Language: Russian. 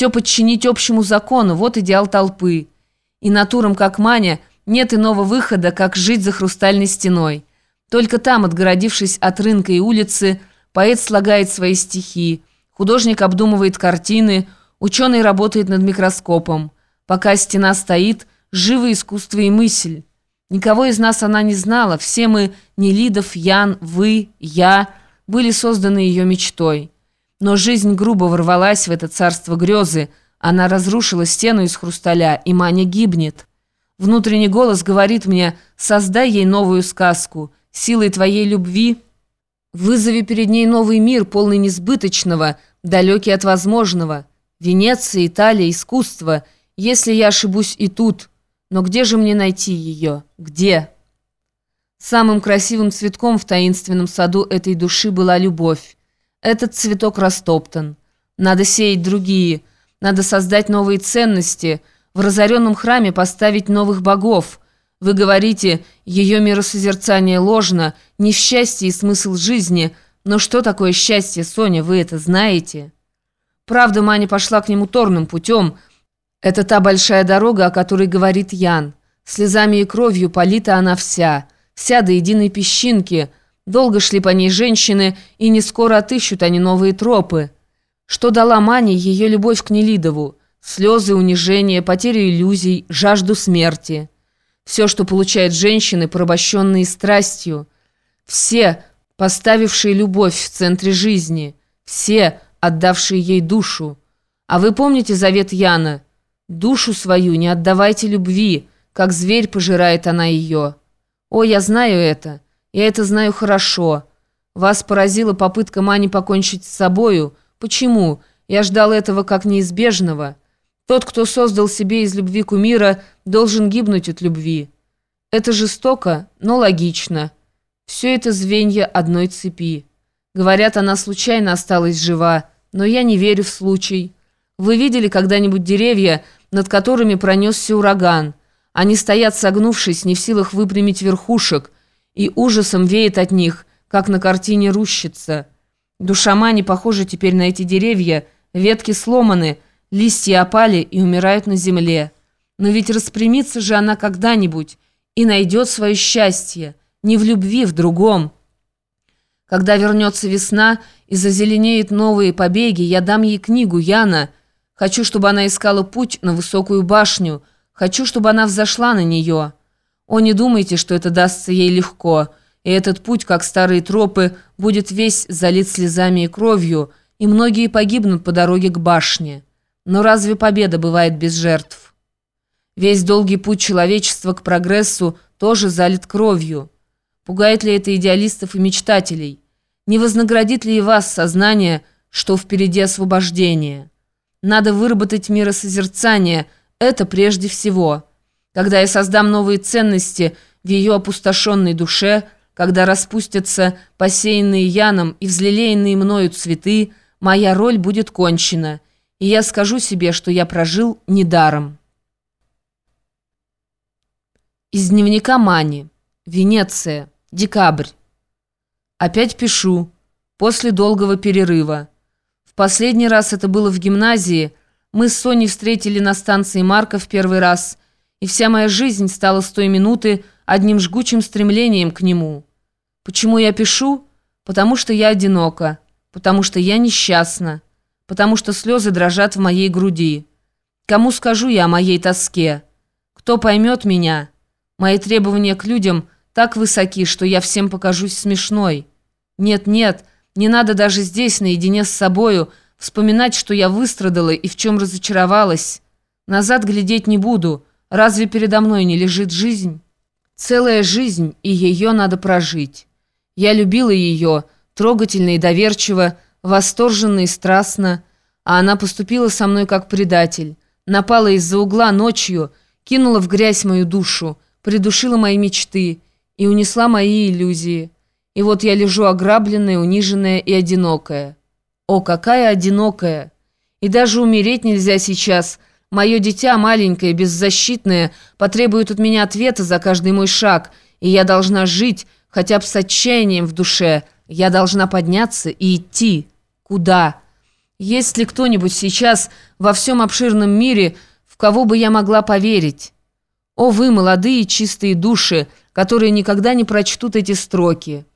Все подчинить общему закону, вот идеал толпы. И натурам, как Маня, нет иного выхода, как жить за хрустальной стеной. Только там, отгородившись от рынка и улицы, поэт слагает свои стихи, художник обдумывает картины, ученый работает над микроскопом. Пока стена стоит, живо искусство и мысль. Никого из нас она не знала, все мы, Нелидов, Ян, вы, я, были созданы ее мечтой. Но жизнь грубо ворвалась в это царство грезы, она разрушила стену из хрусталя, и Маня гибнет. Внутренний голос говорит мне, создай ей новую сказку, силой твоей любви вызови перед ней новый мир, полный несбыточного, далекий от возможного. Венеция, Италия, искусство, если я ошибусь и тут. Но где же мне найти ее? Где? Самым красивым цветком в таинственном саду этой души была любовь. Этот цветок растоптан. Надо сеять другие. Надо создать новые ценности. В разоренном храме поставить новых богов. Вы говорите, ее миросозерцание ложно, не счастье и смысл жизни. Но что такое счастье, Соня, вы это знаете? Правда, Маня пошла к нему торным путем. Это та большая дорога, о которой говорит Ян. Слезами и кровью полита она вся. Вся до единой песчинки – Долго шли по ней женщины, и не скоро отыщут они новые тропы. Что дала Мане ее любовь к Нелидову? Слезы, унижение, потерю иллюзий, жажду смерти. Все, что получают женщины, порабощенные страстью. Все, поставившие любовь в центре жизни. Все, отдавшие ей душу. А вы помните завет Яна? «Душу свою не отдавайте любви, как зверь пожирает она ее». О, я знаю это. Я это знаю хорошо. Вас поразила попытка Мани покончить с собою. Почему? Я ждал этого как неизбежного. Тот, кто создал себе из любви кумира, должен гибнуть от любви. Это жестоко, но логично. Все это звенья одной цепи. Говорят, она случайно осталась жива, но я не верю в случай. Вы видели когда-нибудь деревья, над которыми пронесся ураган? Они стоят согнувшись, не в силах выпрямить верхушек – и ужасом веет от них, как на картине рущица. Душа Мани похожа теперь на эти деревья, ветки сломаны, листья опали и умирают на земле. Но ведь распрямится же она когда-нибудь и найдет свое счастье, не в любви, в другом. Когда вернется весна и зазеленеют новые побеги, я дам ей книгу Яна. Хочу, чтобы она искала путь на высокую башню, хочу, чтобы она взошла на нее». О, не думайте, что это дастся ей легко, и этот путь, как старые тропы, будет весь залит слезами и кровью, и многие погибнут по дороге к башне. Но разве победа бывает без жертв? Весь долгий путь человечества к прогрессу тоже залит кровью. Пугает ли это идеалистов и мечтателей? Не вознаградит ли и вас сознание, что впереди освобождение? Надо выработать миросозерцание, это прежде всего – когда я создам новые ценности в ее опустошенной душе, когда распустятся посеянные яном и взлелеянные мною цветы, моя роль будет кончена, и я скажу себе, что я прожил недаром. Из дневника Мани. Венеция. Декабрь. Опять пишу. После долгого перерыва. В последний раз это было в гимназии. Мы с Соней встретили на станции Марка в первый раз – и вся моя жизнь стала с той минуты одним жгучим стремлением к нему. Почему я пишу? Потому что я одинока, потому что я несчастна, потому что слезы дрожат в моей груди. Кому скажу я о моей тоске? Кто поймет меня? Мои требования к людям так высоки, что я всем покажусь смешной. Нет-нет, не надо даже здесь, наедине с собою, вспоминать, что я выстрадала и в чем разочаровалась. Назад глядеть не буду, Разве передо мной не лежит жизнь? Целая жизнь, и ее надо прожить. Я любила ее, трогательно и доверчиво, восторженно и страстно, а она поступила со мной как предатель, напала из-за угла ночью, кинула в грязь мою душу, придушила мои мечты и унесла мои иллюзии. И вот я лежу ограбленная, униженная и одинокая. О, какая одинокая! И даже умереть нельзя сейчас – Мое дитя, маленькое, беззащитное, потребует от меня ответа за каждый мой шаг, и я должна жить, хотя бы с отчаянием в душе. Я должна подняться и идти. Куда? Есть ли кто-нибудь сейчас во всем обширном мире, в кого бы я могла поверить? О, вы, молодые чистые души, которые никогда не прочтут эти строки!